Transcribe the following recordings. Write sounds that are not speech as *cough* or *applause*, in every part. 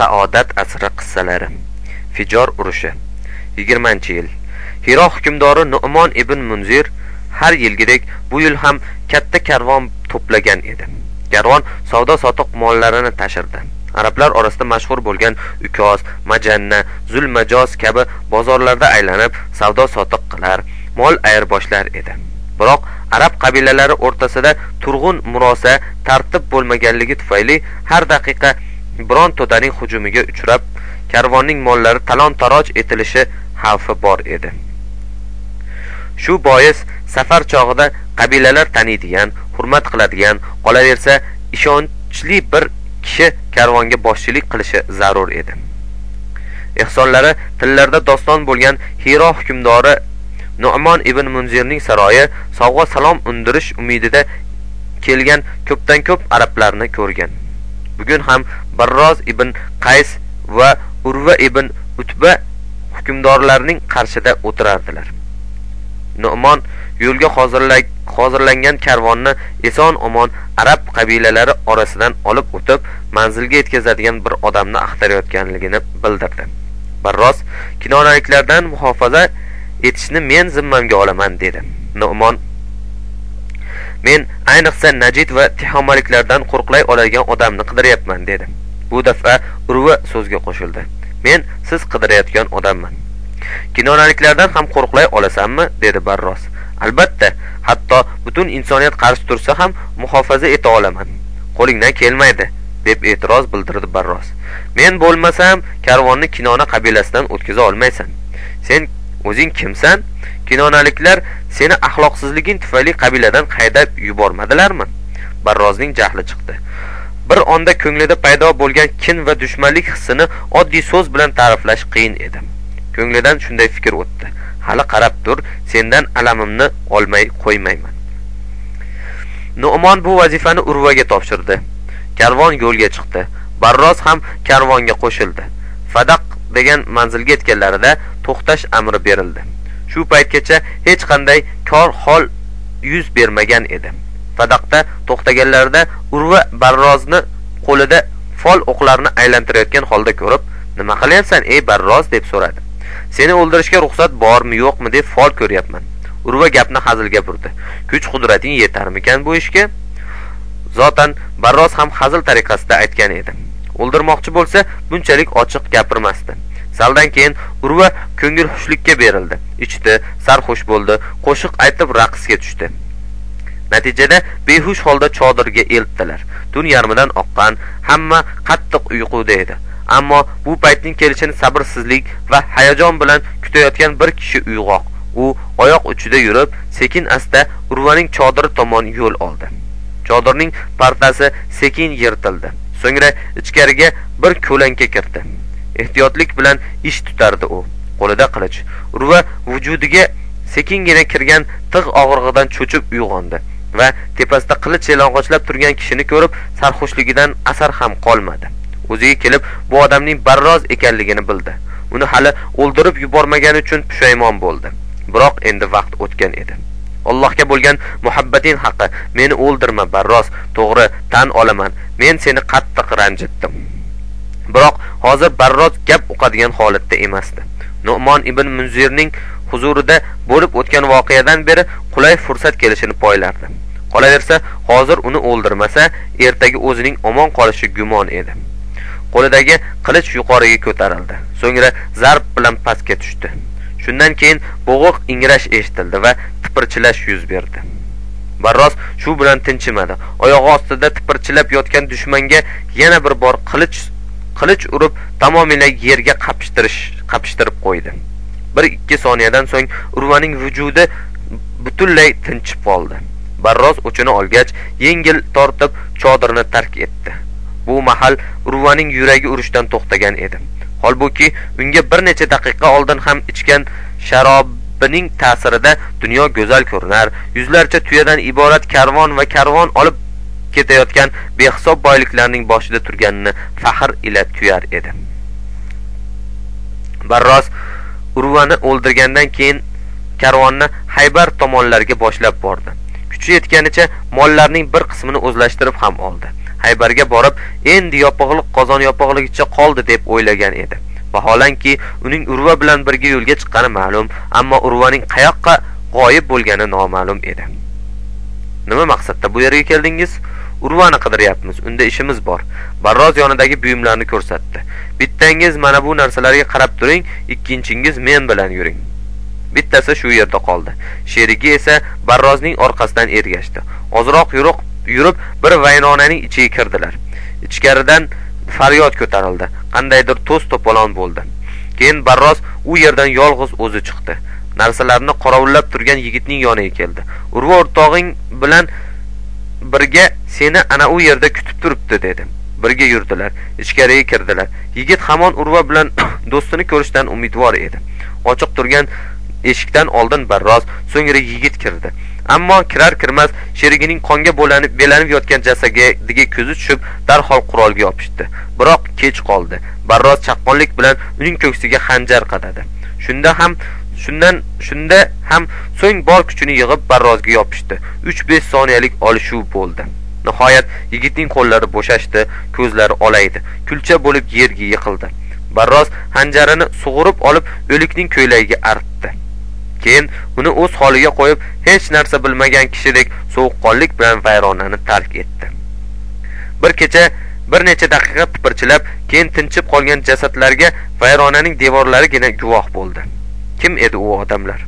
saodat asri qissalari. Fijor urushi. Yigirmanchi yil. Hiro hukmdori nu'mon ibn munzir har yilgidek bu yil ham katta karvon to'plagan edi. Karvon savdo sotiq mollarini tashirdi. Arablar orasida mashhur bo'lgan ukoz majanna zulmajoz kabi bozorlarda aylanib savdo sotiq qilar mol ayirboshlar edi. Biroq arab qabilalari o'rtasida turg'un murosa tartib bo'lmaganligi tufayli har daqiqa biron to'daning hujumiga uchrab karvonning mollari talon taroj etilishi xavfi bor edi. Shu bois safar chog'ida qabilalar taniydigan hurmat qiladigan qolaversa ishonchli bir kishi karvonga boshchilik qilishi zarur edi. Ehsonlari tillarda doston bo'lgan hiro hukmdori nu'mon ibn munzirning saroyi sovg'a salom undirish umidida kelgan ko'pdan ko'p arablarni ko'rgan. Bugun ham barroz ibn qays va urva ibn utba hukmdorlarning qarshida o'tirardilar. Nu'mon yo'lga hozirlangan karvonni eson omon arab qabilalari orasidan olib o'tib manzilga yetkazadigan bir odamni axtarayotganligini bildirdi. Barros kinonaliklardan muhofaza etishni men zimmamga olaman dedi. Nu'mon men ayniqsa najid va tihomaliklardan qo'rqlay oladigan odamni qidiryapman dedi. Bu daf'a urva so'zga qo'shildi. Men siz qidirayotgan odamman. Kinonaliklardan ham qo'rqlay olasanmi dedi barros. Albatta hatto butun insoniyat qarshi tursa ham muhofaza eta olaman. Qo'lingdan kelmaydi deb e'tiroz bildirdi barros. Men bo'lmasam karvonni kinona qabilasidan o'tkaza olmaysan. Sen o'zing kimsan kinonaliklar seni axloqsizliging tufayli qabiladan haydab yubormadilarmi? Barrozning jahli chiqdi. Bir onda ko'nglida paydo bo'lgan kin va dushmanlik hissini oddiy so'z bilan ta'riflash qiyin edi. Ko'nglidan shunday fikr o'tdi. Hali qarab tur sendan alamimni olmay qo'ymayman. Nu'mon bu vazifani urvaga topshirdi. Karvon yo'lga chiqdi. Barroz ham karvonga qo'shildi. Fadaq degan manzilga yetganlarida to'xtash amri berildi. Shu paytgacha hech qanday kor hol yuz bermagan edi. Fadaqda to'xtaganlarida urva barrozni qo'lida fol o'qlarini aylantirayotgan holda ko'rib nima qilyapsan ey barroz? deb so'radi. Seni o'ldirishga ruxsat bormi yo'qmi? deb fol ko'ryapman. Urva gapni hazilga burdi. Kuch qudrating yetarmikan bu ishga? Zotan barroz ham hazil tariqasida aytgan edi. O'ldirmoqchi bo'lsa bunchalik ochiq gapirmasdi. Saldan keyin urva ko'ngil xushlikka berildi. Ichdi sarxush bo'ldi qo'shiq aytib raqsga tushdi. Natijada behush holda chodirga eltdilar. Tun yarmidan oqqan hamma qattiq uyquda edi. Ammo bu paytning kelishini sabrsizlik va hayajon bilan kutayotgan bir kishi uyg'oq. U oyoq uchida yurib sekin asta urvaning chodiri tomon yo'l oldi. Chodirning partasi sekin yirtildi. So'ngra ichkariga bir ko'lanka kirdi. Ehtiyotlik bilan ish tutardi u. Qo'lida qilich. Urva vujudiga sekingina kirgan tig' og'rig'idan cho'chib uyg'ondi va tepasida qilich yalang'ochlab turgan kishini ko'rib sarxushligidan asar ham qolmadi. O'ziga kelib bu odamning barroz ekanligini bildi. Uni hali o'ldirib yubormagani uchun pushaymon bo'ldi. Biroq endi vaqt o'tgan edi. Allohga bo'lgan muhabbating haqi meni o'ldirma barroz to'g'ri tan olaman men seni qattiq ranjitdim. Biroq hozir barrot gap uqadigan holatda emasdi. Nu'mon ibn munzirning huzurida bo'lib o'tgan voqeadan beri qulay fursat kelishini poylardi. Qolaversa hozir uni o'ldirmasa ertaga o'zining omon qolishi gumon edi. Qo'lidagi qilich yuqoriga ko'tarildi. So'ngra zarb bilan pastga tushdi. Shundan keyin bo'g'iq ingrash eshitildi va tipirchilash yuz berdi. Barros shu bilan tinchimadi. Oyog'i ostida tipirchilab yotgan dushmanga yana bir bor qilich qilich urib tamomila yerga qapishtirish qapishtirib qo'ydi. Bir ikki soniyadan so'ng urvaning vujudi butunlay tinchib qoldi. Barros o'chini olgach yengil tortib chodirni tark etdi. Bu mahal urvaning yuragi urishdan to'xtagan edi. Holbuki unga bir necha daqiqa oldin ham ichgan sharobining ta'sirida dunyo go'zal ko'rinar. Yuzlarcha tuyadan iborat karvon va karvon olib ketayotgan behisob boyliklarning boshida turganini faxr ila tuyar edi. Barros urvani o'ldirgandan keyin karvonni haybar tomonlarga boshlab bordi. Kuchi yetganicha mollarning bir qismini o'zlashtirib ham oldi. Haybarga borib endi yopig'liq qozon yopig'ligicha qoldi deb o'ylagan edi. Vaholanki uning urva bilan birga yo'lga chiqqani ma'lum ammo urvaning qayoqqa g'oyib bo'lgani noma'lum edi. Nima maqsadda bu yerga keldingiz? Urvani qidiryapmiz unda ishimiz bor. Barroz yonidagi buyumlarni ko'rsatdi. Bittangiz mana bu narsalarga qarab turing ikkinchingiz men bilan yuring. Bittasi shu yerda qoldi. Sherigi esa barrozning orqasidan ergashdi. Ozroq yurib bir vayronaning ichiga kirdilar. Ichkaridan faryod ko'tarildi. Qandaydir to's to'polon bo'ldi. Keyin barroz u yerdan yolg'iz o'zi chiqdi. Narsalarni qorovullab turgan yigitning yoniga keldi. Urva o'rtog'ing bilan birga seni ana u yerda kutib turibdi dedi birga yurdilar ichkariga kirdilar. Yigit hamon urva bilan *coughs* do'stini ko'rishdan umidvor edi. Ochiq turgan eshikdan oldin barroz so'ngra yigit kirdi. Ammo kirar kirmas sherigining qonga bo'lanib belanib yotgan jasadiga ko'zi tushib darhol qurolga yopishdi. Biroq kech qoldi. Barroz chaqqonlik bilan uning ko'ksiga xanjar qadadi. Shunda ham shundan shunda ham so'ng bor kuchini yig'ib barrozga yopishdi. Uch besh soniyalik olishuv bo'ldi. Nihoyat yigitning qo'llari bo'shashdi ko'zlari olaydi. Kulcha bo'lib yerga yiqildi. Barroz hanjarini sug'urib olib o'likning ko'ylagiga artdi. Keyin uni o'z holiga qo'yib hech narsa bilmagan kishidek sovuqqonlik bilan vayronani tark etdi. Bir kecha bir necha daqiqa tipirchilab keyin tinchib qolgan jasadlarga vayronaning devorlarigina guvoh bo'ldi. Kim edi u odamlar?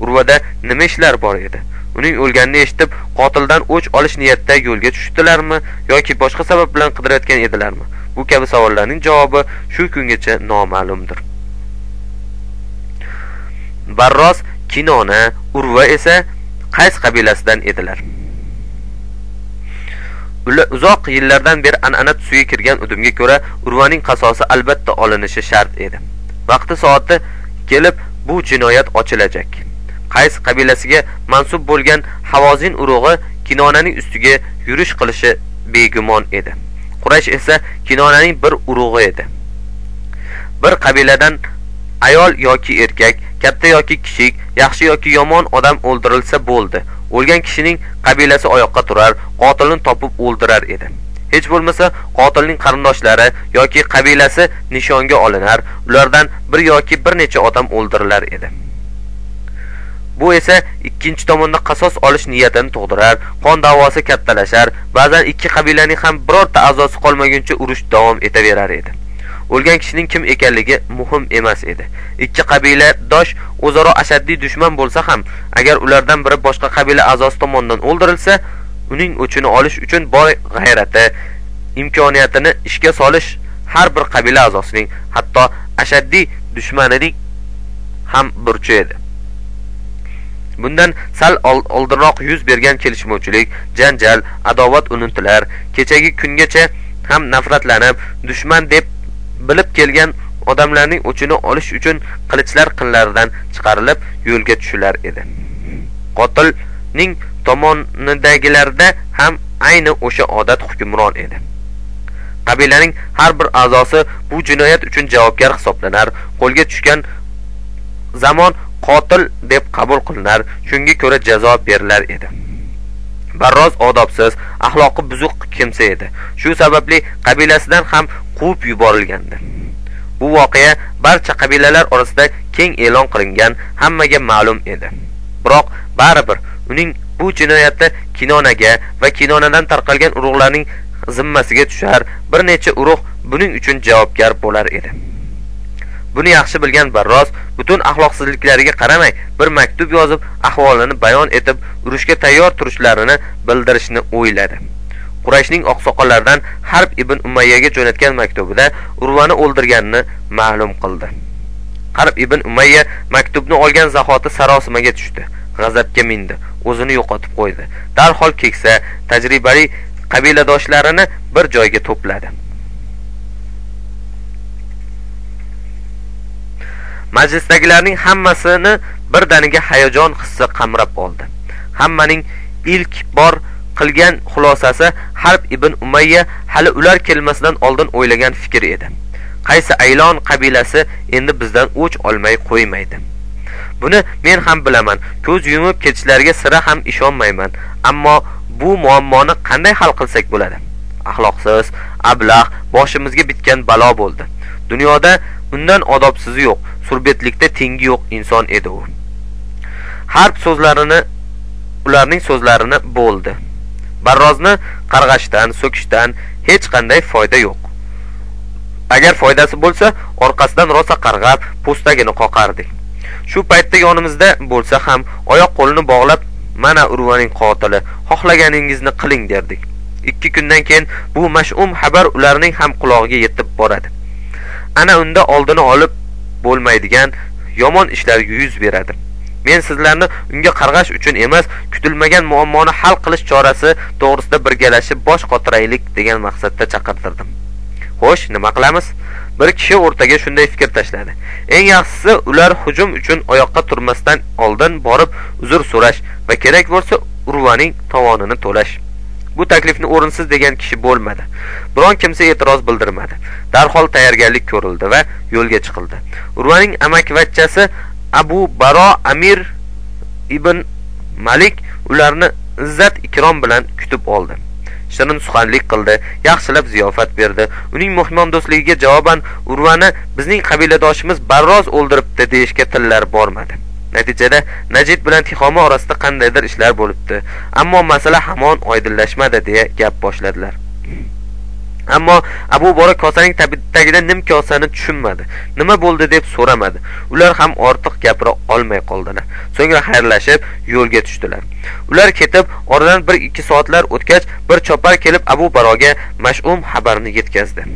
Urvada nima ishlar bor edi? Uning o'lganini eshitib qotildan o'ch olish niyatida yo'lga tushdilarmi yoki boshqa sabab bilan qidirayotgan edilarmi? Bu kabi savollarning javobi shu kungacha noma'lumdir. Barros kinona urva esa qays qabilasidan edilar? Uzoq yillardan beri an'ana tusiga kirgan udumga ko'ra urvaning qasosi albatta olinishi shart edi. Vaqti soati kelib bu jinoyat ochilajak. Qays qabilasiga mansub bo'lgan havozin urug'i kinonaning ustiga yurish qilishi begumon edi. Quraysh esa kinonaning bir urug'i edi. Bir qabiladan ayol yoki erkak katta yoki kichik yaxshi yoki yomon odam o'ldirilsa bo'ldi. O'lgan kishining qabilasi oyoqqa turar qotilni topib o'ldirar edi. Hech bo'lmasa qotilning qarindoshlari yoki qabilasi nishonga olinar. Ulardan bir yoki bir necha odam o'ldirilar edi. Bu esa ikkinchi tomonda qasos olish niyatini tug'dirar qon davosi kattalashar ba'zan ikki qabilaning ham birorta a'zosi qolmaguncha urush davom etaverar edi. O'lgan kishining kim ekanligi muhim emas edi. Ikki qabiladosh o'zaro ashaddiy dushman bo'lsa ham agar ulardan biri boshqa qabila a'zosi tomonidan o'ldirilsa uning o'chini olish uchun bor g'ayrati imkoniyatini ishga solish har bir qabila a'zosining hatto ashaddiy dushmanining ham burchi edi. Bundan sal oldinroq yuz bergan kelishmovchilik janjal adovat unutilar kechagi kungacha ham nafratlanib dushman deb bilib kelgan odamlarning o'chini olish uchun qilichlar qinlaridan chiqarilib yo'lga tushilar edi. Qotilning tomonidagilarda ham ayni o'sha odat hukmron edi. Qabilaning har bir a'zosi bu jinoyat uchun javobgar hisoblanar qo'lga tushgan zamon qotil deb qabul qilinar shunga ko'ra jazo berilar edi. Barroz odobsiz axloqi buzuq kimsa edi. Shu sababli qabilasidan ham quvib yuborilgandi. Bu voqea barcha qabilalar orasida keng e'lon qilingan hammaga ma'lum edi. Biroq baribir uning bu jinoyati kinonaga va kinonadan tarqalgan urug'larning zimmasiga tushar bir necha urug' buning uchun javobgar bo'lar edi. Buni yaxshi bilgan barros butun axloqsizliklariga qaramay bir maktub yozib ahvolini bayon etib urushga tayyor turishlarini bildirishni o'yladi. Qurayshning oqsoqollaridan harb ibn umayyaga jo'natgan maktubida urvani o'ldirganini ma'lum qildi. Harb ibn umayya maktubni olgan zahoti sarosimaga tushdi g'azabga mindi. O'zini yo'qotib qo'ydi. Darhol keksa tajribali qabiladoshlarini bir joyga to'pladi. Majlisdagilarning hammasini birdaniga hayajon hissi qamrab oldi. Hammaning ilk bor qilgan xulosasi harb ibn umayya hali ular kelmasidan oldin o'ylagan fikr edi. Qaysi aylon qabilasi endi bizdan o'ch olmay qo'ymaydi? Buni men ham bilaman. Ko'z yumib ketishlariga sira ham ishonmayman. Ammo bu muammoni qanday hal qilsak bo'ladi? Axloqsiz ablah boshimizga bitgan balo bo'ldi. Dunyoda undan odobsizi yo'q surbetlikda tengi yo'q inson edi u. Harb so'zlarini ularning so'zlarini bo'ldi. Barrozni qarg'ashdan so'kishdan hech qanday foyda yo'q. Agar foydasi bo'lsa orqasidan rosa qarg'ab po'stagini qoqardik. Shu paytda yonimizda bo'lsa ham oyoq qo'lini bog'lab mana urvaning qotili xohlaganingizni qiling derdik. Ikki kundan keyin bu mash'um xabar ularning ham qulog'iga yetib boradi. Ana unda oldini olib bo'lmaydigan yomon ishlar yuz beradi. Men sizlarni unga qarg'ash uchun emas kutilmagan muammoni hal qilish chorasi to'g'risida birgalashib bosh qotiraylik degan maqsadda chaqirtirdim. Xo'sh nima qilamiz? Bir kishi o'rtaga shunday fikr tashladi. Eng yaxshisi ular hujum uchun oyoqqa turmasdan oldin borib uzr so'rash va kerak bo'lsa urvaning tovonini to'lash. Bu taklifni o'rinsiz degan kishi bo'lmadi. Biron kimsa e'tiroz bildirmadi. Darhol tayyorgarlik ko'rildi va yo'lga chiqildi. Urvaning amakivachchasi abu baro amir ibn malik ularni izzat ikrom bilan kutib oldi. Shirin suxanlik qildi yaxshilab ziyofat berdi. Uning mehmondo'stligiga javoban urvani bizning qabiladoshimiz barroz o'ldiribdi deyishga tillar bormadi. Natijada najid bilan tixoma orasida qandaydir ishlar bo'libdi. Ammo masala hamon oydinlashmadi deya gap boshladilar. Ammo abu bora kosaning tagida nim kosani tushunmadi. Nima bo'ldi deb so'ramadi. Ular ham ortiq gapira olmay qoldilar so'ngra xayrlashib yo'lga tushdilar. Ular ketib oradan bir ikki soatlar o'tgach bir chopar kelib abu baroga mash'um xabarni yetkazdi.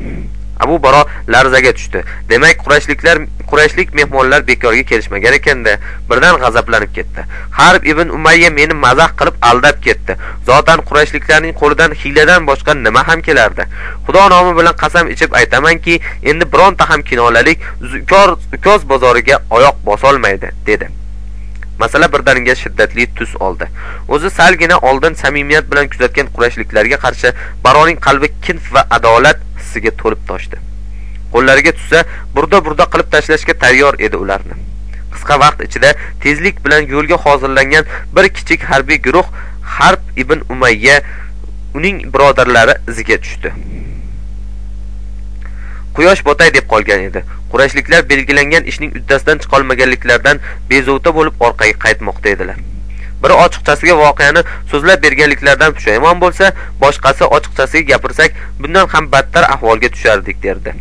Abu baro larzaga tushdi. Demak qurashliklar qurashlik mehmonlar bekorga kelishmagan ekanda birdan g'azablanib ketdi. Harb ibn umayya meni mazax qilib aldab ketdi. Zotan qurashliklarning qo'lidan hiyladan boshqa nima ham kelardi? Xudo nomi bilan qasam ichib aytamanki endi bironta ham kinolalik ukoz bozoriga oyoq bosolmaydi dedi. Masala birdaniga shiddatli tus oldi. O'zi salgina oldin samimiyat bilan kuzatgan qurashliklarga qarshi baroning qalbi kinf va adolat hissiga to'lib toshdi. Qo'llariga tushsa burda burda qilib tashlashga tayyor edi ularni. Qisqa vaqt ichida tezlik bilan yo'lga hozirlangan bir kichik harbiy guruh harb ibn umayya uning birodarlari iziga tushdi. Quyosh botay deb qolgan edi. Qurashliklar belgilangan ishning uddasidan chiqolmaganliklaridan bezovta bo'lib orqaga qaytmoqda edilar. Biri ochiqchasiga voqeani so'zlab berganliklaridan pushaymon bo'lsa boshqasi ochiqchasiga gapirsak bundan ham battar ahvolga tushardik derdi.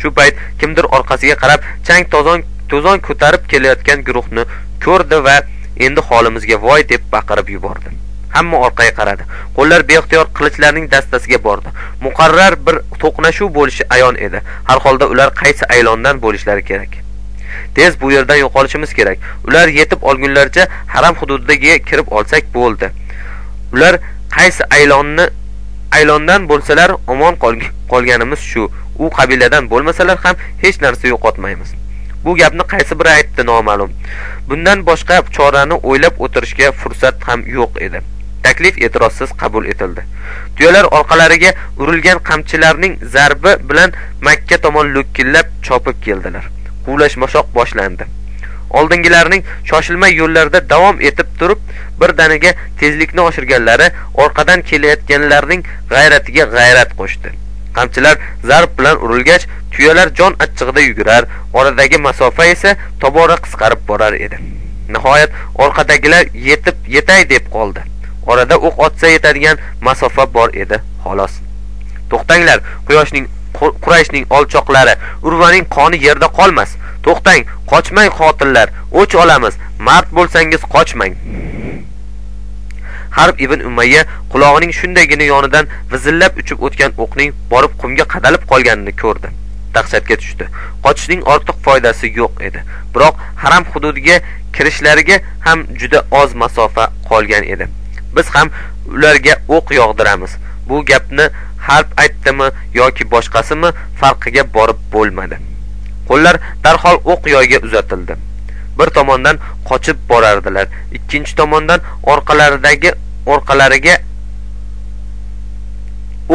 Shu payt kimdir orqasiga qarab chang to'zon to'zon ko'tarib kelayotgan guruhni ko'rdi va endi holimizga voy deb baqirib yubordi. Hamma orqaga qaradi. Qo'llar beixtiyor qilichlarning dastasiga bordi. Muqarrar bir to'qnashuv bo'lishi ayon edi. Har holda ular qaysi aylondan bo'lishlari kerak? Tez bu yerdan yo'qolishimiz kerak. Ular yetib olgunlaricha haram hududiga kirib olsak bo'ldi. Ular qaysi aylonni aylondan bo'lsalar omon qolganimiz shu. U qabiladan bo'lmasalar ham hech narsa yo'qotmaymiz. Bu gapni qaysi biri aytdi noma'lum. Bundan boshqa chorani o'ylab o'tirishga fursat ham yo'q edi. Taklif e'tirozsiz qabul etildi. Tuyalar orqalariga urilgan qamchilarning zarbi bilan makka tomon lo'killab chopib keldilar. Quvlash mashoq boshlandi. Oldingilarning shoshilmay yo'llarda davom etib turib birdaniga tezlikni oshirganlari orqadan kelayotganlarning g'ayratiga g'ayrat qo'shdi. Qamchilar zarb bilan urilgach tuyalar jon achchig'ida yugurar oradagi masofa esa tobora qisqarib borar edi. Nihoyat orqadagilar yetib yetay deb qoldi. Orada o'q otsa yetadigan masofa bor edi xolos. To'xtanglar quyoshning qurayshning olchoqlari urvaning qoni yerda qolmas. To'xtang qochmang qotillar o'ch olamiz mard bo'lsangiz qochmang. Harb ibn umayya qulog'ining shundaygina yonidan vizillab uchib o'tgan o'qning borib qumga qadalib qolganini ko'rdi. Dahshatga tushdi. Qochishning ortiq foydasi yo'q edi. Biroq haram hududiga kirishlariga ham juda oz masofa qolgan edi. Biz ham ularga o'q yog'diramiz. Bu gapni harb aytdimi yoki boshqasimi farqiga borib bo'lmadi. Qo'llar darhol o'q yoyga uzatildi. Bir tomondan qochib borardilar ikkinchi tomondan orqalaridagi orqalariga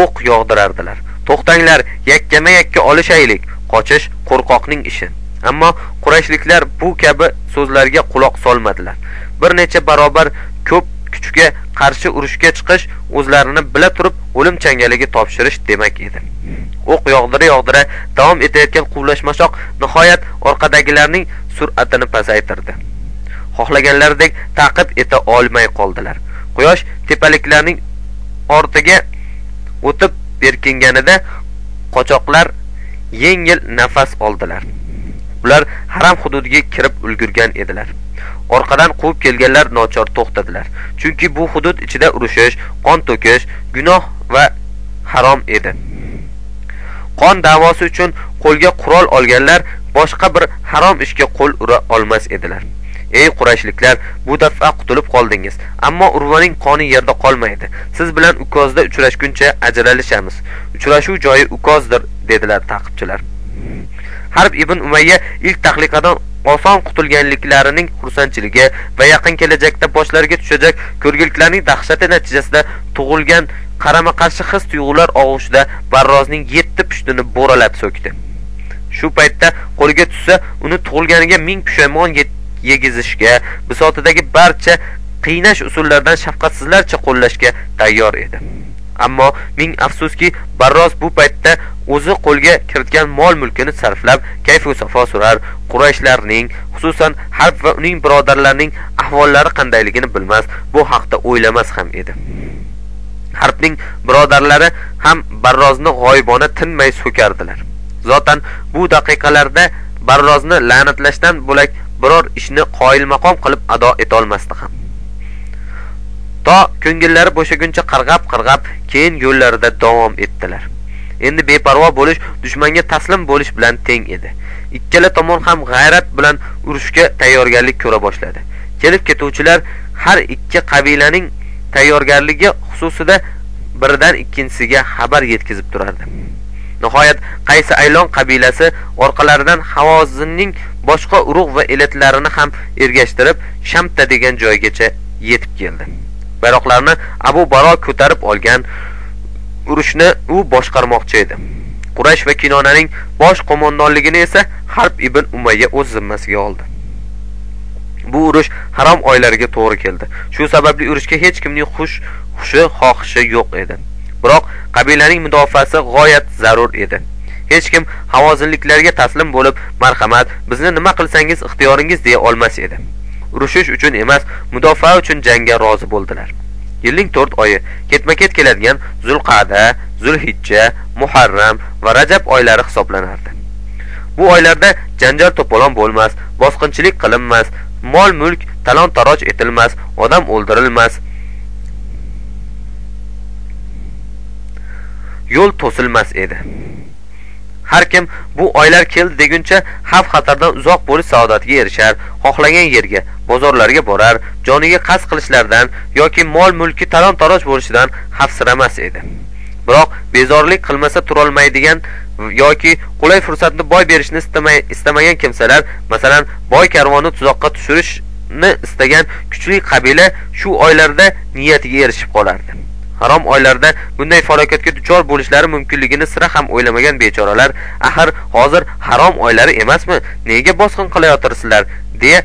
o'q yog'dirardilar. To'xtanglar yakkama yakka olishaylik qochish qo'rqoqning ishi. Ammo qurashliklar bu kabi so'zlarga quloq solmadilar. Bir necha barobar ko'p kuchga qarshi urushga chiqish o'zlarini bila turib o'lim changaliga topshirish demak edi. O'q yog'dira yog'dira davom etayotgan quvlashmashoq nihoyat orqadagilarning sur'atini pasaytirdi. Xohlaganlaridek taqib eta olmay qoldilar. Quyosh tepaliklarning ortiga o'tib berkinganida qochoqlar yengil nafas oldilar. Ular haram hududiga kirib ulgurgan edilar. Orqadan quvib kelganlar nochor to'xtadilar. Chunki bu hudud ichida urushish qon to'kish gunoh va harom edi. Qon davosi uchun qo'lga qurol olganlar boshqa bir harom ishga qo'l ura olmas edilar. Ey qurashliklar bu daf'a qutulib qoldingiz ammo urvaning qoni yerda qolmaydi. Siz bilan ukozda uchrashguncha ajralishamiz. Uchrashuv joyi ukozdir dedilar taqibchilar. Harb ibn umayya ilk tahliqadan oson qutulganliklarining xursandchiligi va yaqin kelajakda boshlariga tushajak ko'rgiliklarning dahshati natijasida tug'ilgan qarama qarshi his tuyg'ular og'ushida barrozning yetti pushtini bo'ralab so'kdi. Shu paytda qo'liga tushsa uni tug'ilganiga ming pushaymon yegizishga bisotidagi barcha qiynash usullaridan shafqatsizlarcha qo'llashga tayyor edi. Ammo ming afsuski barros bu paytda o'zi qo'lga kiritgan mol mulkini sarflab kayfu safo surar qurayshlarning xususan harb va uning birodarlarining ahvollari qandayligini bilmas bu haqda o'ylamas ham edi. Harbning birodarlari ham barrozni g'oyibona tinmay so'kardilar. Zotan bu daqiqalarda barrozni la'natlashdan bo'lak biror ishni qoyilmaqom qilib ado etolmasdi ham. To ko'ngillari bo'shaguncha qarg'ab qarg'ab keyin yo'llarida davom etdilar. Endi beparvo bo'lish dushmanga taslim bo'lish bilan teng edi. Ikkala tomon ham g'ayrat bilan urushga tayyorgarlik ko'ra boshladi. Kelib ketuvchilar har ikki qabilaning tayyorgarligi xususida biridan ikkinchisiga xabar yetkazib turardi. Nihoyat qaysi aylon qabilasi orqalaridan havozinning boshqa urug' va elatlarini ham ergashtirib shamta degan joygacha yetib keldi. Bayroqlarni abu baro ko'tarib olgan urushni u boshqarmoqchi edi. Quraysh va kinonaning bosh qo'mondonligini esa harb ibn umayya o'z zimmasiga oldi. Bu urush harom oylariga to'g'ri keldi. Shu sababli urushga hech kimning xush hushi xohishi yo'q edi. Biroq qabilaning mudofaasi g'oyat zarur edi. Hech kim havozinliklarga taslim bo'lib marhamat bizni nima qilsangiz ixtiyoringiz deya olmas edi. Urushish uchun emas mudofaa uchun jangga rozi bo'ldilar. Yilning to'rt oyi ketma ket keladigan zulqada zulhijja muharram va rajab oylari hisoblanardi. Bu oylarda janjal to'polon bo'lmas bosqinchilik qilinmas mol mulk talon taroj etilmas odam o'ldirilmas yo'l to'silmas edi. Har kim bu oylar keldi deguncha xavf xatardan uzoq bo'lish saodatiga erishar xohlagan yerga bozorlarga borar joniga qasd qilishlardan yoki mol mulki talon taroj bo'lishidan xavfsiramas edi. Biroq bezorlik qilmasa turolmaydigan yoki qulay fursatni boy berishni istamagan kimsalar masalan boy karvonni tuzoqqa tushirishni istagan kuchli qabila shu oylarda niyatiga erishib qolardi. Harom oylarda bunday falokatga duchor bo'lishlari mumkinligini sira ham o'ylamagan bechoralar axir hozir harom oylari emasmi? Nega bosqin qilayotirsizlar deya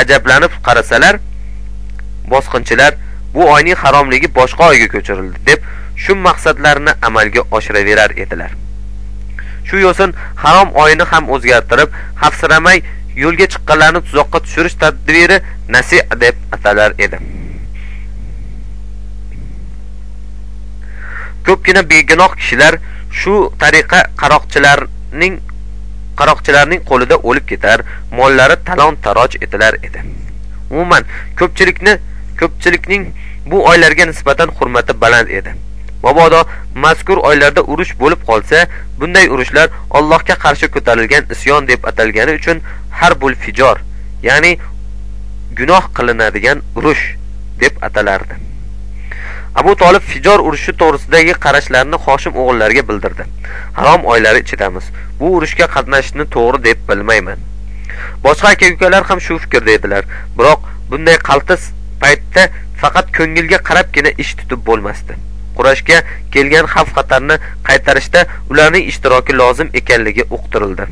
ajablanib qarasalar bosqinchilar bu oyning haromligi boshqa oyga ko'chirildi deb shu maqsadlarini amalga oshiraverar edilar. Shu yo'sin harom oyini ham o'zgartirib xavfsiramay yo'lga chiqqanlarni tuzoqqa tushirish tadbiri nasi deb atalar edi. Ko'pgina begunoh kishilar shu tariqa qaroqchilarning qaroqchilarning qo'lida o'lib ketar mollari talon taroj etilar edi. Umuman ko'pchilikni ko'pchilikning bu oylarga nisbatan hurmati baland edi. Mabodo mazkur oylarda urush bo'lib qolsa bunday urushlar allohga qarshi ko'tarilgan isyon deb atalgani uchun harbul fijor ya'ni gunoh qilinadigan urush deb atalardi. Abu tolib fijor urushi to'g'risidagi qarashlarini hoshim o'g'illariga bildirdi. Harom oylari ichidamiz. Bu urushga qatnashishni to'g'ri deb bilmayman. Boshqa aka ukalar ham shu fikrda edilar. Biroq bunday qaltis paytda faqat ko'ngilga qarabgina ish tutib bo'lmasdi. Qurashga kelgan xavf xatarni qaytarishda ularning ishtiroki lozim ekanligi uqtirildi.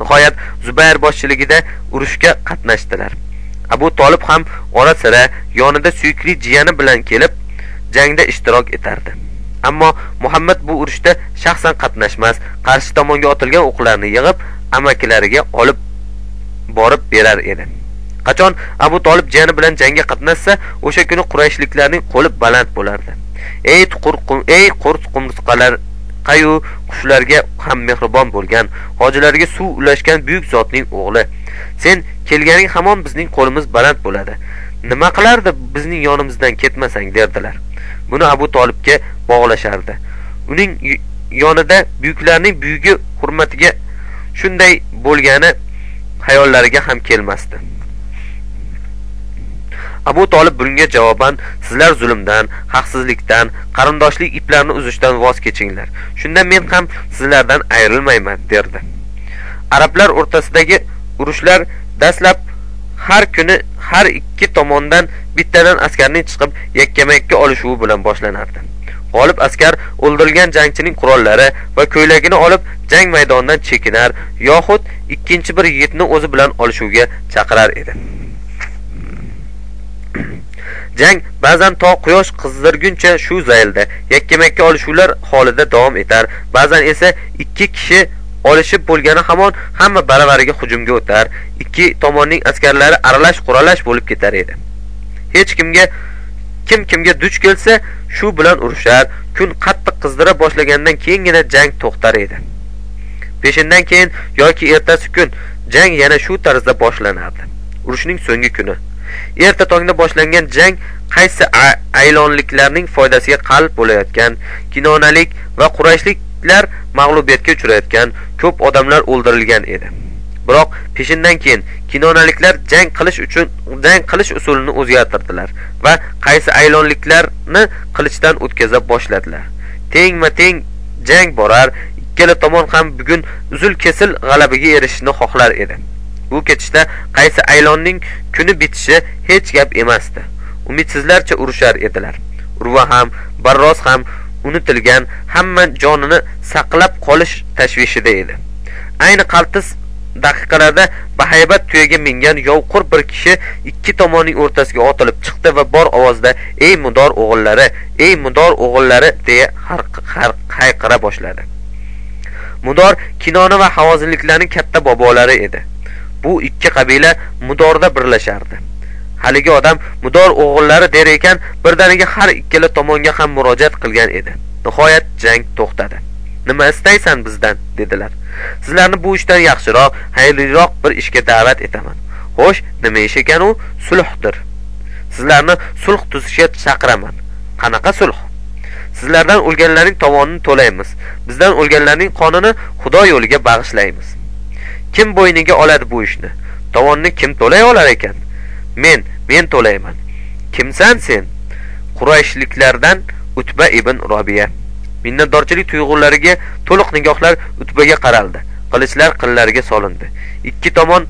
Nihoyat zubayr boshchiligida urushga qatnashdilar. Abu tolib ham ora sira yonida suyukli jiyani bilan kelib jangda ishtirok etardi. Ammo muhammad bu urushda shaxsan qatnashmas qarshi tomonga otilgan o'qlarni yig'ib amakilariga olib borib berar edi. Qachon abu tolib jiyani bilan jangga qatnashsa o'sha kuni qurayshliklarning qo'li baland bo'lardi. Ey ey qurt qumsqalar qayu qushlarga ham mehribon bo'lgan hojilarga suv ulashgan buyuk zotning o'g'li sen kelganing hamon bizning qo'limiz baland bo'ladi. Nima qilardi bizning yonimizdan ketmasang derdilar. Buni abu tolibga bog'lashardi. Uning yonida buyuklarning buyugi hurmatiga shunday bo'lgani hayollariga ham kelmasdi. Abu tolib bunga javoban sizlar zulmdan haqsizlikdan qarindoshlik iplarini uzishdan voz kechinglar. Shunda men ham sizlardan ayrilmayman derdi. Arablar o'rtasidagi urushlar dastlab har kuni har ikki tomondan bittadan askarning chiqib yakkama yakka olishuvi bilan boshlanardi. G'olib askar o'ldirilgan jangchining qurollari va ko'ylagini olib jang maydonidan chekinar yoxud ikkinchi bir yigitni o'zi bilan olishuvga chaqirar edi. *clears throat* Jang ba'zan to quyosh qizdirguncha shu zaylda yakkamakka olishuvlar holida davom etar ba'zan esa ikki kishi olishib bo'lgani hamon hamma baravariga hujumga o'tar ikki tomonning askarlari aralash quralash bo'lib ketar edi. Hech kimga kim kimga duch kelsa shu bilan urushar kun qattiq qizdira boshlagandan keyingina jang to'xtar edi. Peshindan keyin yoki ertasi kun jang yana shu tarzda boshlanardi. Urushning so'nggi kuni. Erta tongda boshlangan jang qaysi aylonliklarning foydasiga qalb bo'layotgan kinonalik va qurayshliklar mag'lubiyatga uchrayotgan ko'p odamlar o'ldirilgan edi. Biroq peshindan keyin kinonaliklar jang qilish uchun jang qilish usulini o'zgartirdilar va qaysi aylonliklarni qilichdan o'tkaza boshladilar. Tengma teng jang borar ikkala tomon ham bugun uzil kesil g'alabaga erishishni xohlar edi. Bu ketishda qaysi aylonning kuni bitishi hech gap emasdi. Umidsizlarcha urushar edilar. Urva ham barros ham unutilgan hamma jonini saqlab qolish tashvishida edi. Ayni qaltis daqiqalarda bahaybat tuyaga mingan yovqur bir kishi ikki tomonning o'rtasiga otilib chiqdi va bor ovozda ey mudor o'g'illari ey mudor o'g'illari deya hayqira boshladi. Mudor kinoni va havozinliklarning katta bobolari edi. Bu ikki qabila mudorda birlashardi. Haligi odam mudor o'g'illari der ekan birdaniga har ikkala tomonga ham murojaat qilgan edi. Nihoyat jang to'xtadi. Nima istaysan bizdan? dedilar. Sizlarni bu ishdan yaxshiroq xayrliroq bir ishga da'vat etaman. Xo'sh nima ish ekan u sulhdir. Sizlarni sulh tuzishga chaqiraman. Qanaqa sulh? Sizlardan o'lganlarning tovonini to'laymiz. Bizdan o'lganlarning qonini xudo yo'liga bag'ishlaymiz. Kim bo'yniga oladi bu ishni? Tovonni kim to'lay olar ekan? Men men to'layman. Kimsan sen? Qurayshliklardan utba ibn robiya. Minnatdorchilik tuyg'ulariga to'liq nigohlar utbaga qaraldi. Qilichlar qinlariga solindi. Ikki tomon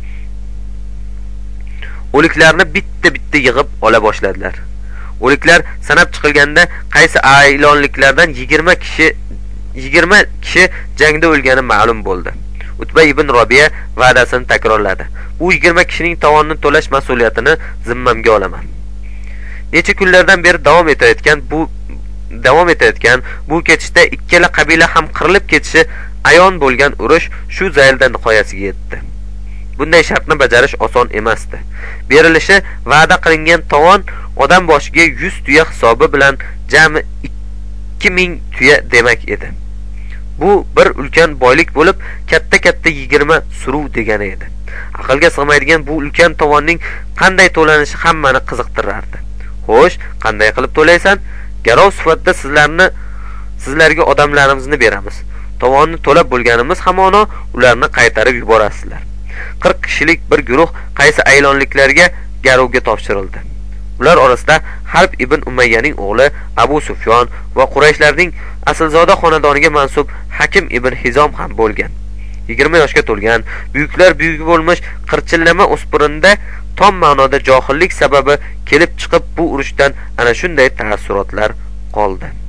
o'liklarni bitta bitta yig'ib ola boshladilar. O'liklar sanab chiqilganda qaysi aylonliklardan yigirma kishi yigirma kishi jangda o'lgani ma'lum bo'ldi. Utba ibn robiya va'dasini takrorladi. U yigirma kishining tovonini to'lash mas'uliyatini zimmamga olaman. Necha kunlardan beri davom etayotgan bu davom etayotgan bu ketishda ikkala qabila ham qirilib ketishi ayon bo'lgan urush shu zaylda nihoyasiga yetdi. Bunday shartni bajarish oson emasdi. Berilishi va'da qilingan tovon odam boshiga yuz tuya hisobi bilan jami ikki ming tuya demak edi. Bu bir ulkan boylik bo'lib katta katta yigirma suruv degani edi. Aqlga sig'maydigan bu ulkan tovonning qanday to'lanishi hammani qiziqtirardi. Xo'sh qanday qilib to'laysan? Garov sifatida sizlarni sizlarga odamlarimizni beramiz. Tovonni to'lab bo'lganimiz hamono ularni qaytarib yuborasizlar. Qirq kishilik bir guruh qaysi aylonliklarga garovga topshirildi? Ular orasida harb ibn umayyaning o'g'li abu sufyon va qurayshlarning aslzoda xonadoniga mansub hakim ibn hizom ham bo'lgan. Yigirma yoshga to'lgan. Buyuklar buyugi bo'lmish qirchillama o'spirinda tom ma'noda johillik sababi kelib chiqib bu urushdan ana shunday taassurotlar qoldi.